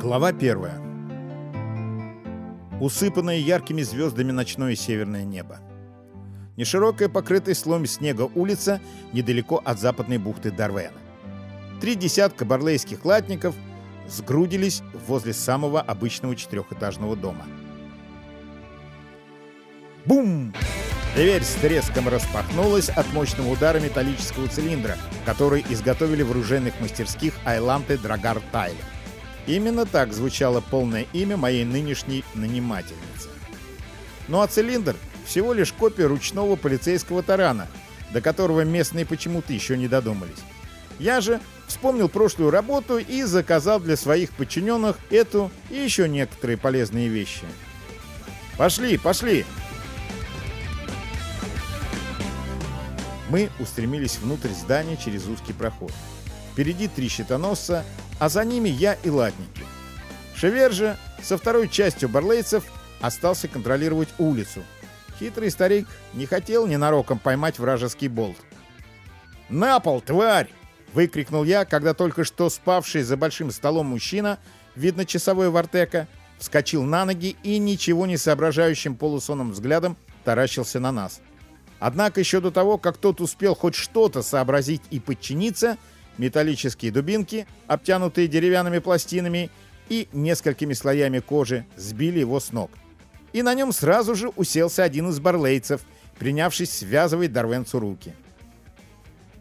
Глава первая. Усыпанное яркими звездами ночное северное небо. Неширокая, покрытая слоем снега улица недалеко от западной бухты Дарвена. Три десятка барлейских латников сгрудились возле самого обычного четырехэтажного дома. Бум! Дверь с треском распахнулась от мощного удара металлического цилиндра, который изготовили в оружейных мастерских Айланты Драгар Тайлер. Именно так звучало полное имя моей нынешней нанимательницы. Ну а цилиндр — всего лишь копия ручного полицейского тарана, до которого местные почему-то еще не додумались. Я же вспомнил прошлую работу и заказал для своих подчиненных эту и еще некоторые полезные вещи. «Пошли, пошли!» Мы устремились внутрь здания через узкий проход. Впереди три щитоносца, а за ними я и латники. Шевер же со второй частью барлейцев остался контролировать улицу. Хитрый старик не хотел ненароком поймать вражеский болт. «На пол, тварь!» — выкрикнул я, когда только что спавший за большим столом мужчина, видно часовой вартека, вскочил на ноги и ничего не соображающим полусонным взглядом таращился на нас. Однако еще до того, как тот успел хоть что-то сообразить и подчиниться, металлические дубинки, обтянутые деревянными пластинами и несколькими слоями кожи, сбили его с ног. И на нем сразу же уселся один из барлейцев, принявшись связывать Дарвенцу руки.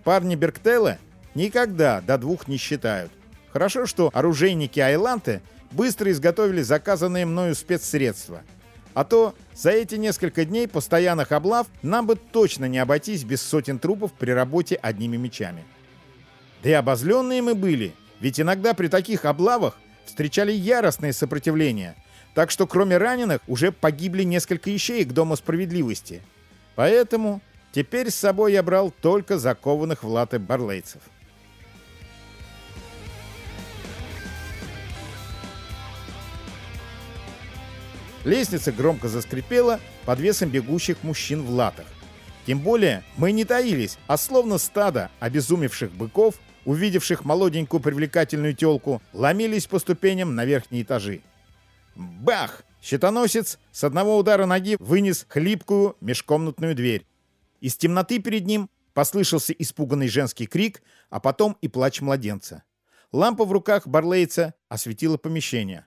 Парни Берктейла никогда до двух не считают. Хорошо, что оружейники Айланты быстро изготовили заказанные мною спецсредства. А то за эти несколько дней постоянных облав нам бы точно не обойтись без сотен трупов при работе одними мечами. Да и обозленные мы были, ведь иногда при таких облавах встречали яростное сопротивление, так что кроме раненых уже погибли несколько ищеек Дома Справедливости. Поэтому теперь с собой я брал только закованных в латы барлейцев. Лестница громко заскрипела под весом бегущих мужчин в латах. Тем более мы не таились, а словно стадо обезумевших быков увидевших молоденькую привлекательную телку, ломились по ступеням на верхние этажи. Бах! Щитоносец с одного удара ноги вынес хлипкую межкомнатную дверь. Из темноты перед ним послышался испуганный женский крик, а потом и плач младенца. Лампа в руках Барлейца осветила помещение.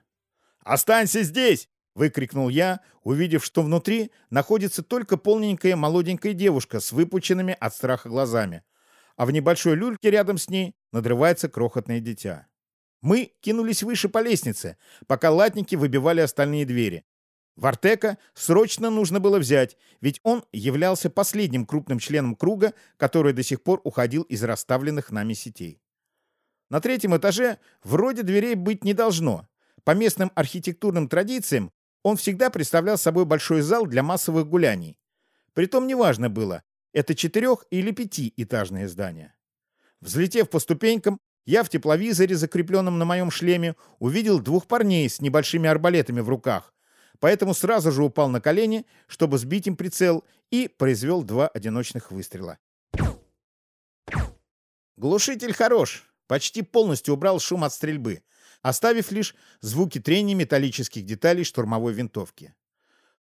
«Останься здесь!» — выкрикнул я, увидев, что внутри находится только полненькая молоденькая девушка с выпученными от страха глазами а в небольшой люльке рядом с ней надрывается крохотное дитя. Мы кинулись выше по лестнице, пока латники выбивали остальные двери. Вартека срочно нужно было взять, ведь он являлся последним крупным членом круга, который до сих пор уходил из расставленных нами сетей. На третьем этаже вроде дверей быть не должно. По местным архитектурным традициям он всегда представлял собой большой зал для массовых гуляний. Притом неважно было, это четырех- или пятиэтажное здание. Взлетев по ступенькам, я в тепловизоре, закрепленном на моем шлеме, увидел двух парней с небольшими арбалетами в руках, поэтому сразу же упал на колени, чтобы сбить им прицел, и произвел два одиночных выстрела. Глушитель хорош, почти полностью убрал шум от стрельбы, оставив лишь звуки трения металлических деталей штурмовой винтовки.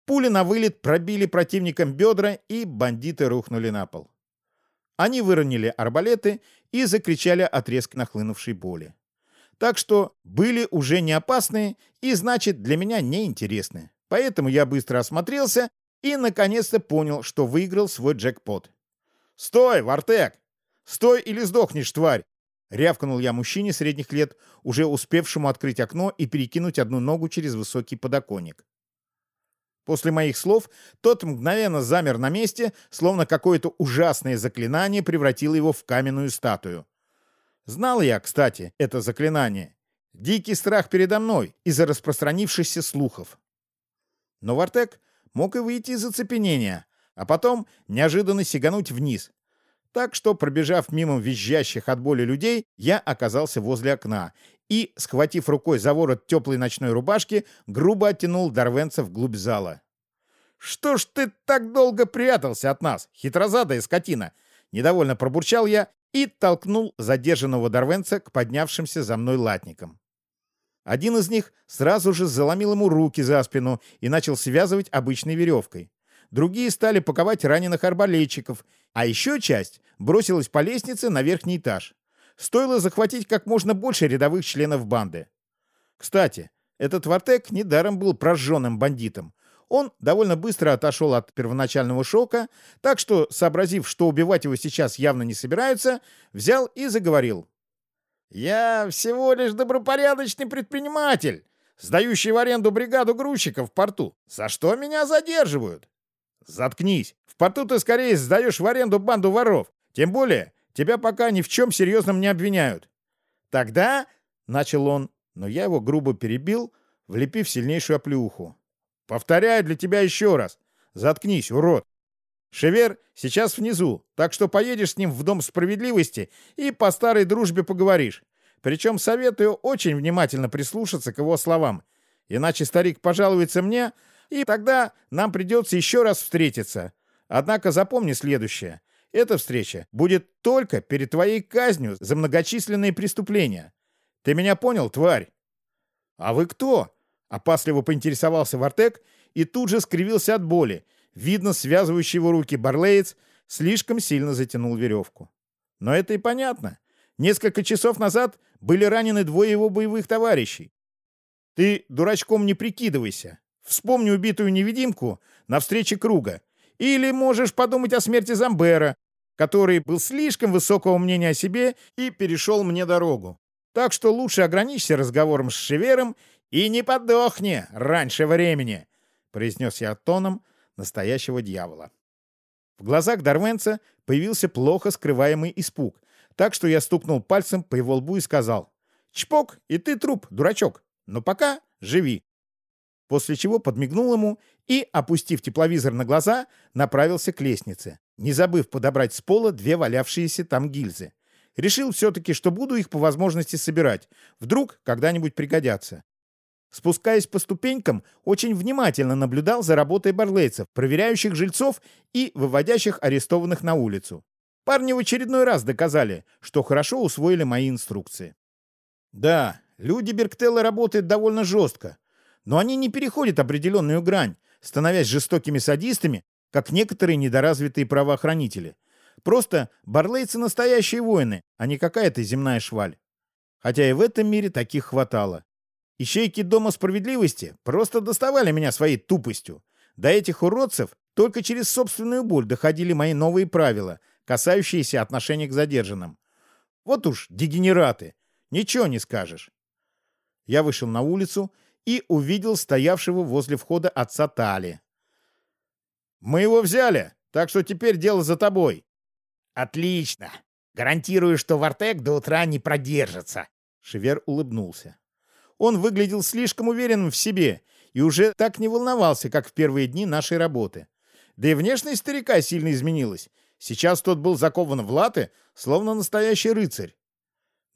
Пули на вылет пробили противникам бедра, и бандиты рухнули на пол. Они выронили арбалеты и закричали от резко нахлынувшей боли. Так что были уже не опасные и, значит, для меня неинтересны. Поэтому я быстро осмотрелся и, наконец-то, понял, что выиграл свой джекпот. «Стой, Вартек! Стой или сдохнешь, тварь!» Рявкнул я мужчине средних лет, уже успевшему открыть окно и перекинуть одну ногу через высокий подоконник. После моих слов тот мгновенно замер на месте, словно какое-то ужасное заклинание превратило его в каменную статую. Знал я, кстати, это заклинание. Дикий страх передо мной из-за распространившихся слухов. Но Вартек мог и выйти из оцепенения, а потом неожиданно сигануть вниз. Так что, пробежав мимо визжащих от боли людей, я оказался возле окна и, схватив рукой за ворот теплой ночной рубашки, грубо оттянул Дарвенца вглубь зала. «Что ж ты так долго прятался от нас, хитрозадая скотина?» Недовольно пробурчал я и толкнул задержанного Дарвенца к поднявшимся за мной латникам. Один из них сразу же заломил ему руки за спину и начал связывать обычной веревкой. Другие стали паковать раненых арбалетчиков, а еще часть бросилась по лестнице на верхний этаж. Стоило захватить как можно больше рядовых членов банды. Кстати, этот Вартек недаром был прожженным бандитом. Он довольно быстро отошел от первоначального шока, так что, сообразив, что убивать его сейчас явно не собираются, взял и заговорил. «Я всего лишь добропорядочный предприниматель, сдающий в аренду бригаду грузчиков в порту. За что меня задерживают?» «Заткнись. В порту ты скорее сдаешь в аренду банду воров. Тем более, тебя пока ни в чем серьезном не обвиняют». «Тогда...» — начал он, но я его грубо перебил, влепив сильнейшую оплеуху. «Повторяю для тебя еще раз. Заткнись, урод. Шевер сейчас внизу, так что поедешь с ним в Дом справедливости и по старой дружбе поговоришь. Причем советую очень внимательно прислушаться к его словам, иначе старик пожалуется мне, и тогда нам придется еще раз встретиться. Однако запомни следующее. Эта встреча будет только перед твоей казнью за многочисленные преступления. Ты меня понял, тварь? А вы кто? Опасливо поинтересовался Вартек и тут же скривился от боли, Видно, связывающий его руки барлеец слишком сильно затянул веревку. Но это и понятно. Несколько часов назад были ранены двое его боевых товарищей. Ты дурачком не прикидывайся. Вспомни убитую невидимку на встрече круга. Или можешь подумать о смерти Замбера, который был слишком высокого мнения о себе и перешел мне дорогу. Так что лучше ограничься разговором с Шевером и не подохни раньше времени, произнес я тоном, настоящего дьявола. В глазах Дарвенца появился плохо скрываемый испуг, так что я стукнул пальцем по его лбу и сказал «Чпок, и ты труп, дурачок, но пока живи». После чего подмигнул ему и, опустив тепловизор на глаза, направился к лестнице, не забыв подобрать с пола две валявшиеся там гильзы. Решил все-таки, что буду их по возможности собирать. Вдруг когда-нибудь пригодятся. Спускаясь по ступенькам, очень внимательно наблюдал за работой барлейцев, проверяющих жильцов и выводящих арестованных на улицу. Парни в очередной раз доказали, что хорошо усвоили мои инструкции. Да, люди Берктелла работают довольно жестко, но они не переходят определенную грань, становясь жестокими садистами, как некоторые недоразвитые правоохранители. Просто барлейцы настоящие воины, а не какая-то земная шваль. Хотя и в этом мире таких хватало. Ищейки Дома Справедливости просто доставали меня своей тупостью. До этих уродцев только через собственную боль доходили мои новые правила, касающиеся отношений к задержанным. Вот уж дегенераты, ничего не скажешь. Я вышел на улицу и увидел стоявшего возле входа отца Тали. «Мы его взяли, так что теперь дело за тобой». «Отлично. Гарантирую, что Вартек до утра не продержится». Шевер улыбнулся. Он выглядел слишком уверенным в себе и уже так не волновался, как в первые дни нашей работы. Да и внешность старика сильно изменилась. Сейчас тот был закован в латы, словно настоящий рыцарь.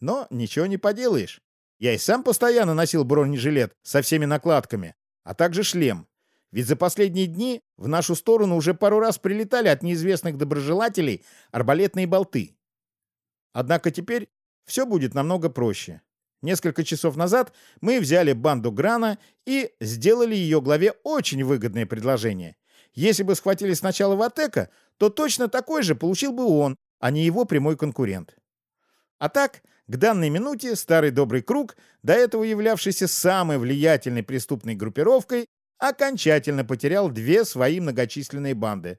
Но ничего не поделаешь. Я и сам постоянно носил бронежилет со всеми накладками, а также шлем. Ведь за последние дни в нашу сторону уже пару раз прилетали от неизвестных доброжелателей арбалетные болты. Однако теперь все будет намного проще. Несколько часов назад мы взяли банду Грана и сделали ее главе очень выгодное предложение. Если бы схватили сначала Ватека, то точно такой же получил бы он, а не его прямой конкурент. А так, к данной минуте старый добрый круг, до этого являвшийся самой влиятельной преступной группировкой, окончательно потерял две свои многочисленные банды.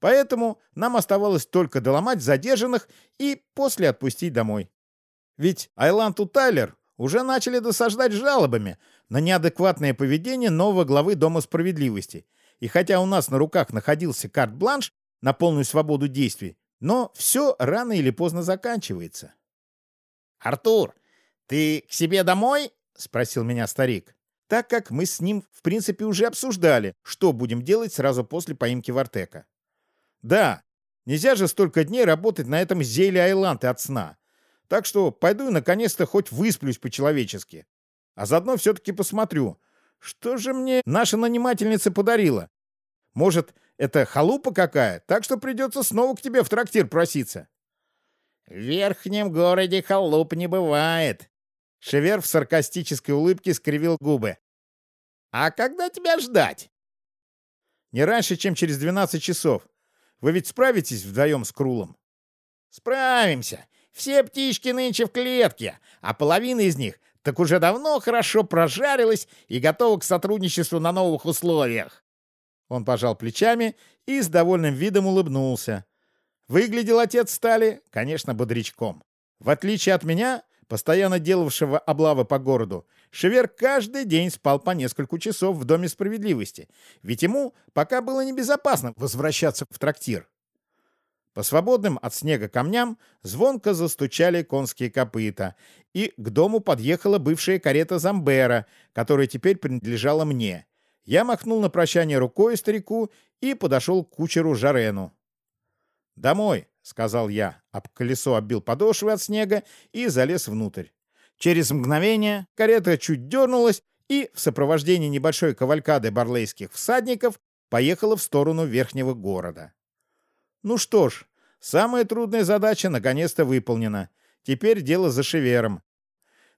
Поэтому нам оставалось только доломать задержанных и после отпустить домой. Ведь Айланту Тайлер уже начали досаждать жалобами на неадекватное поведение нового главы Дома справедливости. И хотя у нас на руках находился карт-бланш на полную свободу действий, но все рано или поздно заканчивается. «Артур, ты к себе домой?» — спросил меня старик. Так как мы с ним, в принципе, уже обсуждали, что будем делать сразу после поимки Вартека. «Да, нельзя же столько дней работать на этом зелье Айланты от сна. Так что пойду и наконец-то хоть высплюсь по-человечески. А заодно все-таки посмотрю, что же мне наша нанимательница подарила. Может, это халупа какая, так что придется снова к тебе в трактир проситься. В верхнем городе халуп не бывает. Шевер в саркастической улыбке скривил губы. «А когда тебя ждать?» «Не раньше, чем через 12 часов. Вы ведь справитесь вдвоем с Крулом?» «Справимся. Все птички нынче в клетке, а половина из них так уже давно хорошо прожарилась и готова к сотрудничеству на новых условиях». Он пожал плечами и с довольным видом улыбнулся. Выглядел отец Стали, конечно, бодрячком. В отличие от меня, постоянно делавшего облавы по городу, Шевер каждый день спал по несколько часов в Доме справедливости, ведь ему пока было небезопасно возвращаться в трактир. По свободным от снега камням звонко застучали конские копыта, и к дому подъехала бывшая карета Замбера, которая теперь принадлежала мне. Я махнул на прощание рукой старику и подошел к кучеру Жарену. «Домой», — сказал я, об колесо оббил подошвы от снега и залез внутрь. Через мгновение карета чуть дернулась и в сопровождении небольшой кавалькады барлейских всадников поехала в сторону верхнего города. Ну что ж, самая трудная задача наконец-то выполнена. Теперь дело за шевером.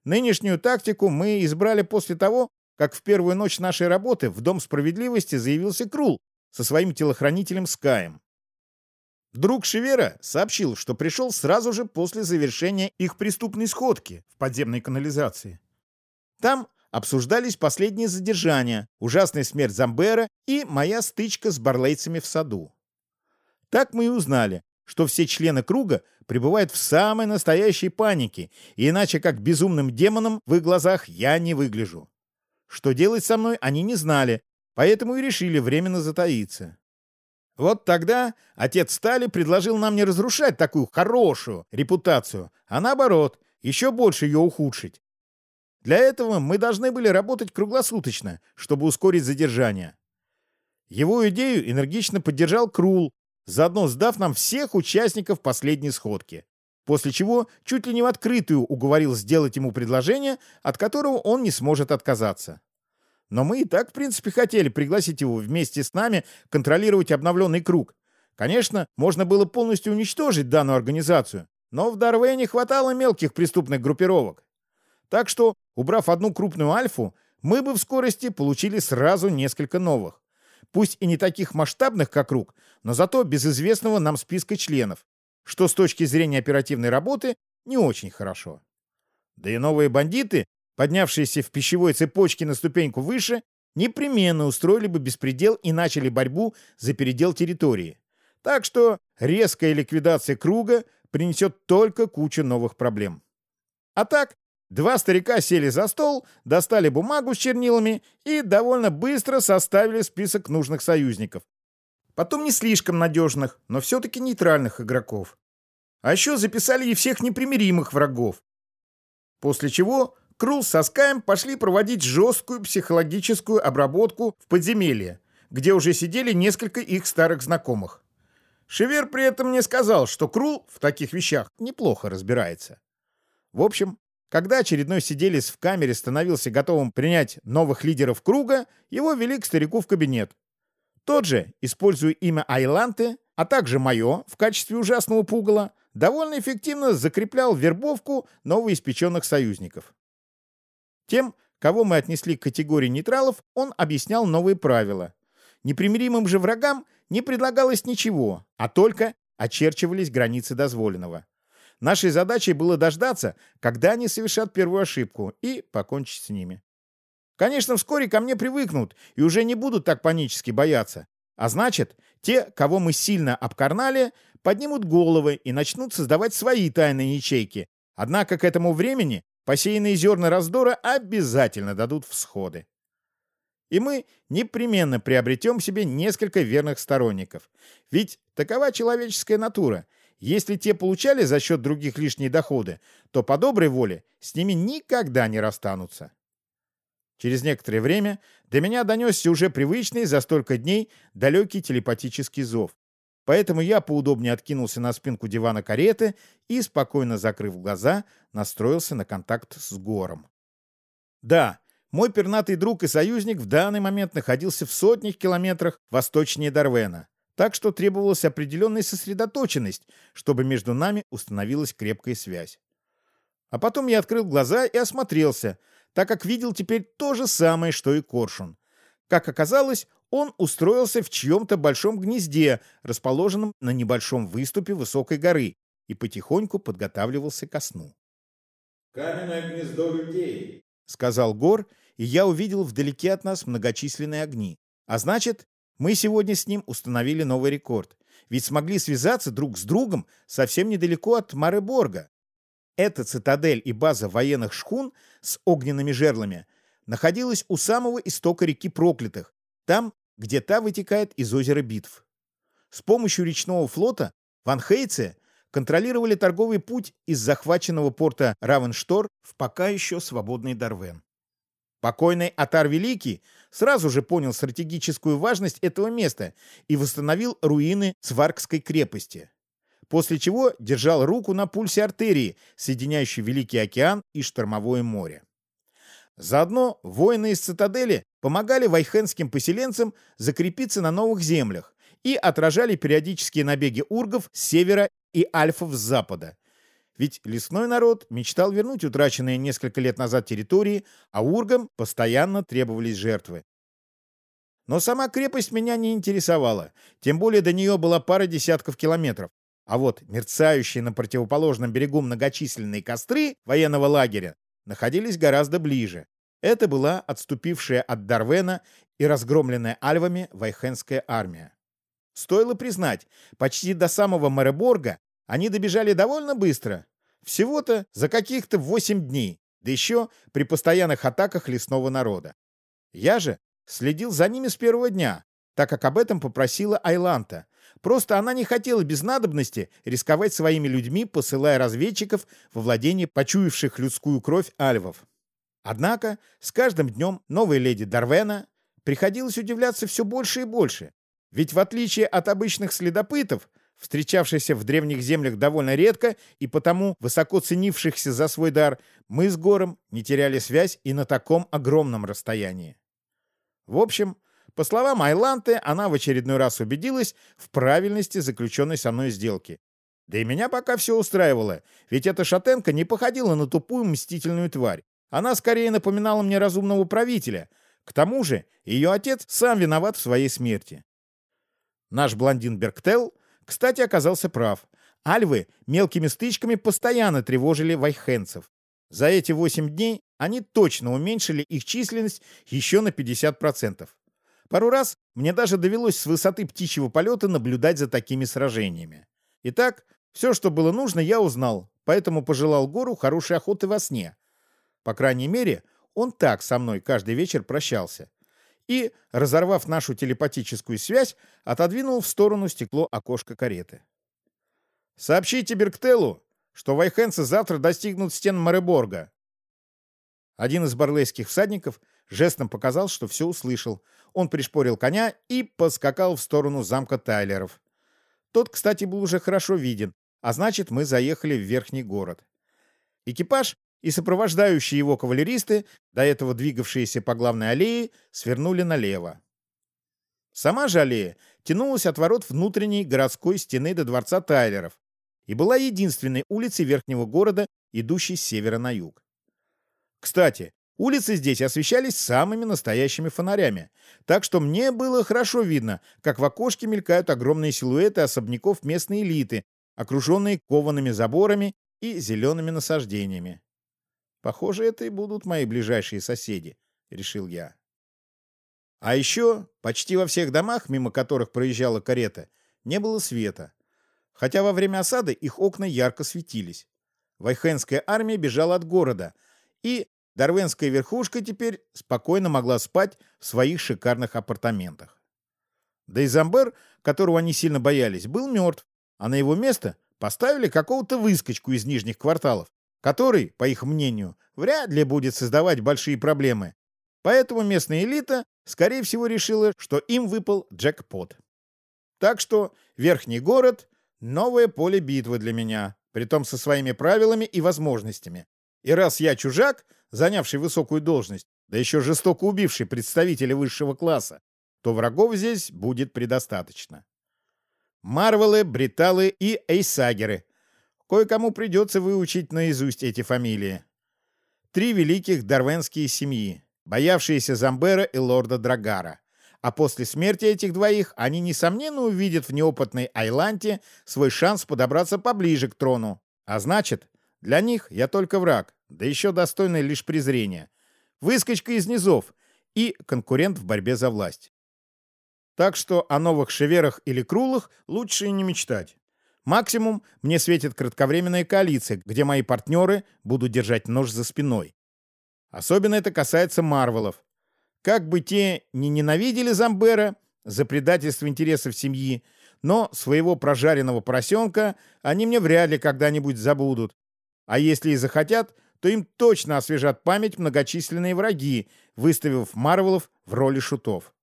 Нынешнюю тактику мы избрали после того, как в первую ночь нашей работы в Дом справедливости заявился Крул со своим телохранителем Скаем. Друг Шевера сообщил, что пришел сразу же после завершения их преступной сходки в подземной канализации. Там обсуждались последние задержания, ужасная смерть Замбера и моя стычка с барлейцами в саду. Так мы и узнали, что все члены круга пребывают в самой настоящей панике, иначе как безумным демоном в их глазах я не выгляжу. Что делать со мной они не знали, поэтому и решили временно затаиться. Вот тогда отец Стали предложил нам не разрушать такую хорошую репутацию, а наоборот, еще больше ее ухудшить. Для этого мы должны были работать круглосуточно, чтобы ускорить задержание. Его идею энергично поддержал Крул, заодно сдав нам всех участников последней сходки. После чего чуть ли не в открытую уговорил сделать ему предложение, от которого он не сможет отказаться. Но мы и так, в принципе, хотели пригласить его вместе с нами контролировать обновленный круг. Конечно, можно было полностью уничтожить данную организацию, но в Дарвее не хватало мелких преступных группировок. Так что, убрав одну крупную альфу, мы бы в скорости получили сразу несколько новых. Пусть и не таких масштабных, как Круг, но зато без известного нам списка членов, что с точки зрения оперативной работы не очень хорошо. Да и новые бандиты поднявшиеся в пищевой цепочке на ступеньку выше, непременно устроили бы беспредел и начали борьбу за передел территории. Так что резкая ликвидация круга принесет только кучу новых проблем. А так, два старика сели за стол, достали бумагу с чернилами и довольно быстро составили список нужных союзников. Потом не слишком надежных, но все-таки нейтральных игроков. А еще записали и всех непримиримых врагов. После чего Крул со Скаем пошли проводить жесткую психологическую обработку в подземелье, где уже сидели несколько их старых знакомых. Шевер при этом мне сказал, что Крул в таких вещах неплохо разбирается. В общем, когда очередной сиделец в камере становился готовым принять новых лидеров круга, его вели к старику в кабинет. Тот же, используя имя Айланты, а также мое в качестве ужасного пугала, довольно эффективно закреплял вербовку новоиспеченных союзников. Тем, кого мы отнесли к категории нейтралов, он объяснял новые правила. Непримиримым же врагам не предлагалось ничего, а только очерчивались границы дозволенного. Нашей задачей было дождаться, когда они совершат первую ошибку, и покончить с ними. Конечно, вскоре ко мне привыкнут и уже не будут так панически бояться. А значит, те, кого мы сильно обкарнали, поднимут головы и начнут создавать свои тайные ячейки. Однако к этому времени Посеянные зерна раздора обязательно дадут всходы. И мы непременно приобретем себе несколько верных сторонников. Ведь такова человеческая натура. Если те получали за счет других лишние доходы, то по доброй воле с ними никогда не расстанутся. Через некоторое время до меня донесся уже привычный за столько дней далекий телепатический зов. Поэтому я поудобнее откинулся на спинку дивана кареты и, спокойно закрыв глаза, настроился на контакт с Гором. Да, мой пернатый друг и союзник в данный момент находился в сотнях километрах восточнее Дарвена, так что требовалась определенная сосредоточенность, чтобы между нами установилась крепкая связь. А потом я открыл глаза и осмотрелся, так как видел теперь то же самое, что и коршун. Как оказалось, он устроился в чьем-то большом гнезде, расположенном на небольшом выступе высокой горы, и потихоньку подготавливался ко сну. «Каменное гнездо людей», — сказал Гор, и я увидел вдалеке от нас многочисленные огни. А значит, мы сегодня с ним установили новый рекорд. Ведь смогли связаться друг с другом совсем недалеко от Мареборга. Эта цитадель и база военных шхун с огненными жерлами находилась у самого истока реки Проклятых, там, где та вытекает из озера Битв. С помощью речного флота Ван Хейце контролировали торговый путь из захваченного порта Равенштор в пока еще свободный Дарвен. Покойный Атар Великий сразу же понял стратегическую важность этого места и восстановил руины Цваркской крепости, после чего держал руку на пульсе артерии, соединяющей Великий океан и Штормовое море. Заодно воины из цитадели помогали вайхенским поселенцам закрепиться на новых землях и отражали периодические набеги ургов с севера и альфов с запада. Ведь лесной народ мечтал вернуть утраченные несколько лет назад территории, а ургам постоянно требовались жертвы. Но сама крепость меня не интересовала, тем более до нее была пара десятков километров. А вот мерцающие на противоположном берегу многочисленные костры военного лагеря находились гораздо ближе. Это была отступившая от Дарвена и разгромленная альвами Вайхенская армия. Стоило признать, почти до самого Мареборга они добежали довольно быстро, всего-то за каких-то восемь дней, да еще при постоянных атаках лесного народа. Я же следил за ними с первого дня, так как об этом попросила Айланта. Просто она не хотела без надобности рисковать своими людьми, посылая разведчиков во владение почуявших людскую кровь альвов. Однако с каждым днем новой леди Дарвена приходилось удивляться все больше и больше. Ведь в отличие от обычных следопытов, встречавшихся в древних землях довольно редко и потому высоко ценившихся за свой дар, мы с Гором не теряли связь и на таком огромном расстоянии. В общем, по словам Айланты, она в очередной раз убедилась в правильности заключенной со мной сделки. Да и меня пока все устраивало, ведь эта шатенка не походила на тупую мстительную тварь. Она скорее напоминала мне разумного правителя. К тому же ее отец сам виноват в своей смерти. Наш блондин Берктел, кстати, оказался прав. Альвы мелкими стычками постоянно тревожили вайхенцев. За эти восемь дней они точно уменьшили их численность еще на 50%. Пару раз мне даже довелось с высоты птичьего полета наблюдать за такими сражениями. Итак, все, что было нужно, я узнал, поэтому пожелал Гору хорошей охоты во сне. По крайней мере, он так со мной каждый вечер прощался. И, разорвав нашу телепатическую связь, отодвинул в сторону стекло окошка кареты. «Сообщите Берктеллу, что вайхенцы завтра достигнут стен Мареборга». Один из барлейских всадников жестом показал, что все услышал. Он пришпорил коня и поскакал в сторону замка Тайлеров. Тот, кстати, был уже хорошо виден, а значит, мы заехали в верхний город. Экипаж и сопровождающие его кавалеристы, до этого двигавшиеся по главной аллее, свернули налево. Сама же аллея тянулась от ворот внутренней городской стены до дворца Тайлеров и была единственной улицей верхнего города, идущей с севера на юг. Кстати, улицы здесь освещались самыми настоящими фонарями, так что мне было хорошо видно, как в окошке мелькают огромные силуэты особняков местной элиты, окруженные коваными заборами и зелеными насаждениями. Похоже, это и будут мои ближайшие соседи, решил я. А еще почти во всех домах, мимо которых проезжала карета, не было света. Хотя во время осады их окна ярко светились. Вайхенская армия бежала от города, и дарвенская верхушка теперь спокойно могла спать в своих шикарных апартаментах. Да и Замбер, которого они сильно боялись, был мертв, а на его место поставили какого-то выскочку из нижних кварталов, который, по их мнению, вряд ли будет создавать большие проблемы. Поэтому местная элита, скорее всего, решила, что им выпал джекпот. Так что верхний город — новое поле битвы для меня, притом со своими правилами и возможностями. И раз я чужак, занявший высокую должность, да еще жестоко убивший представителя высшего класса, то врагов здесь будет предостаточно. Марвелы, Бриталы и Эйсагеры — Кое-кому придется выучить наизусть эти фамилии. Три великих дарвенские семьи, боявшиеся Замбера и лорда Драгара. А после смерти этих двоих они, несомненно, увидят в неопытной Айланте свой шанс подобраться поближе к трону. А значит, для них я только враг, да еще достойный лишь презрения. Выскочка из низов и конкурент в борьбе за власть. Так что о новых шеверах или крулах лучше и не мечтать. Максимум мне светит кратковременная коалиция, где мои партнеры будут держать нож за спиной. Особенно это касается Марвелов. Как бы те не ненавидели Замбера за предательство интересов семьи, но своего прожаренного поросенка они мне вряд ли когда-нибудь забудут. А если и захотят, то им точно освежат память многочисленные враги, выставив Марвелов в роли шутов.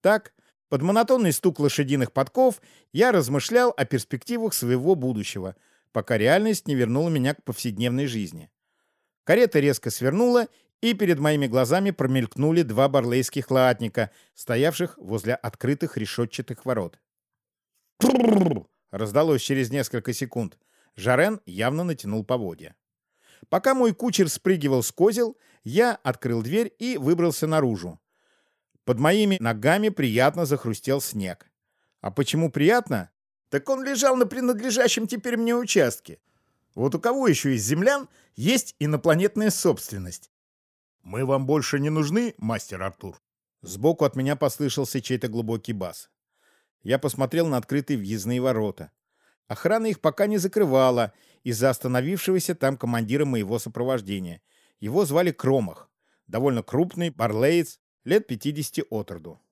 Так, под монотонный стук лошадиных подков я размышлял о перспективах своего будущего, пока реальность не вернула меня к повседневной жизни. Карета резко свернула, и перед моими глазами промелькнули два барлейских латника, стоявших возле открытых решетчатых ворот. раздалось через несколько секунд. Жарен явно натянул поводья. Пока мой кучер спрыгивал с козел, я открыл дверь и выбрался наружу. Под моими ногами приятно захрустел снег. А почему приятно? Так он лежал на принадлежащем теперь мне участке. Вот у кого еще из землян есть инопланетная собственность? «Мы вам больше не нужны, мастер Артур?» Сбоку от меня послышался чей-то глубокий бас. Я посмотрел на открытые въездные ворота. Охрана их пока не закрывала из-за остановившегося там командира моего сопровождения. Его звали Кромах. Довольно крупный, барлеец, лет 50 от роду.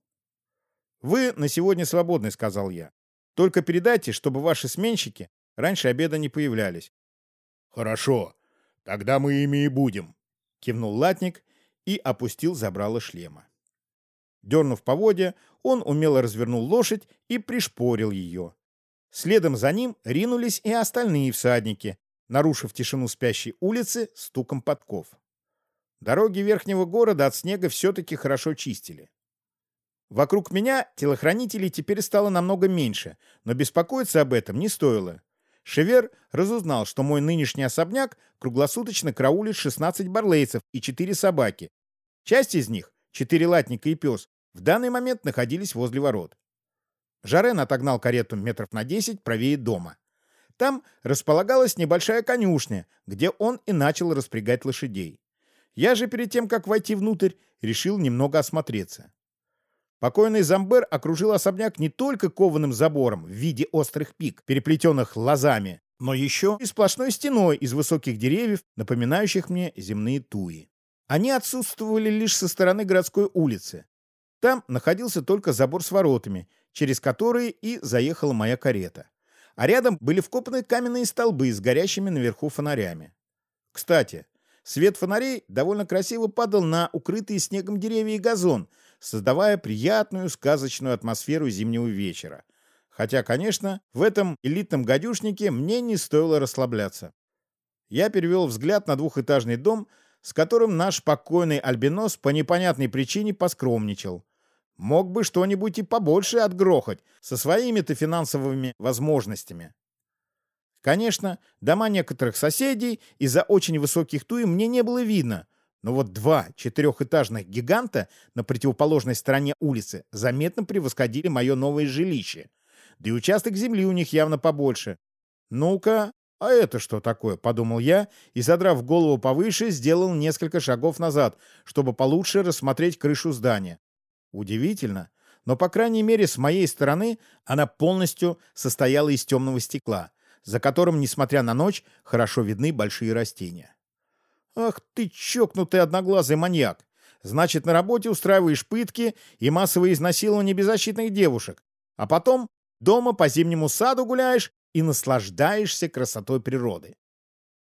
«Вы на сегодня свободны», — сказал я. «Только передайте, чтобы ваши сменщики раньше обеда не появлялись». «Хорошо, тогда мы ими и будем», — кивнул латник и опустил забрало шлема. Дернув поводья, он умело развернул лошадь и пришпорил ее. Следом за ним ринулись и остальные всадники, нарушив тишину спящей улицы стуком подков. Дороги верхнего города от снега все-таки хорошо чистили. Вокруг меня телохранителей теперь стало намного меньше, но беспокоиться об этом не стоило. Шевер разузнал, что мой нынешний особняк круглосуточно караулит 16 барлейцев и 4 собаки. Часть из них, 4 латника и пес, в данный момент находились возле ворот. Жарен отогнал карету метров на 10 правее дома. Там располагалась небольшая конюшня, где он и начал распрягать лошадей. Я же перед тем, как войти внутрь, решил немного осмотреться. Покойный Замбер окружил особняк не только кованым забором в виде острых пик, переплетенных лозами, но еще и сплошной стеной из высоких деревьев, напоминающих мне земные туи. Они отсутствовали лишь со стороны городской улицы. Там находился только забор с воротами, через которые и заехала моя карета. А рядом были вкопаны каменные столбы с горящими наверху фонарями. Кстати, Свет фонарей довольно красиво падал на укрытые снегом деревья и газон, создавая приятную сказочную атмосферу зимнего вечера. Хотя, конечно, в этом элитном гадюшнике мне не стоило расслабляться. Я перевел взгляд на двухэтажный дом, с которым наш покойный альбинос по непонятной причине поскромничал. Мог бы что-нибудь и побольше отгрохать со своими-то финансовыми возможностями. Конечно, дома некоторых соседей из-за очень высоких туи мне не было видно, но вот два четырехэтажных гиганта на противоположной стороне улицы заметно превосходили мое новое жилище. Да и участок земли у них явно побольше. «Ну-ка, а это что такое?» — подумал я и, задрав голову повыше, сделал несколько шагов назад, чтобы получше рассмотреть крышу здания. Удивительно, но, по крайней мере, с моей стороны она полностью состояла из темного стекла — за которым, несмотря на ночь, хорошо видны большие растения. «Ах ты, чокнутый одноглазый маньяк! Значит, на работе устраиваешь пытки и массовые изнасилования беззащитных девушек, а потом дома по зимнему саду гуляешь и наслаждаешься красотой природы.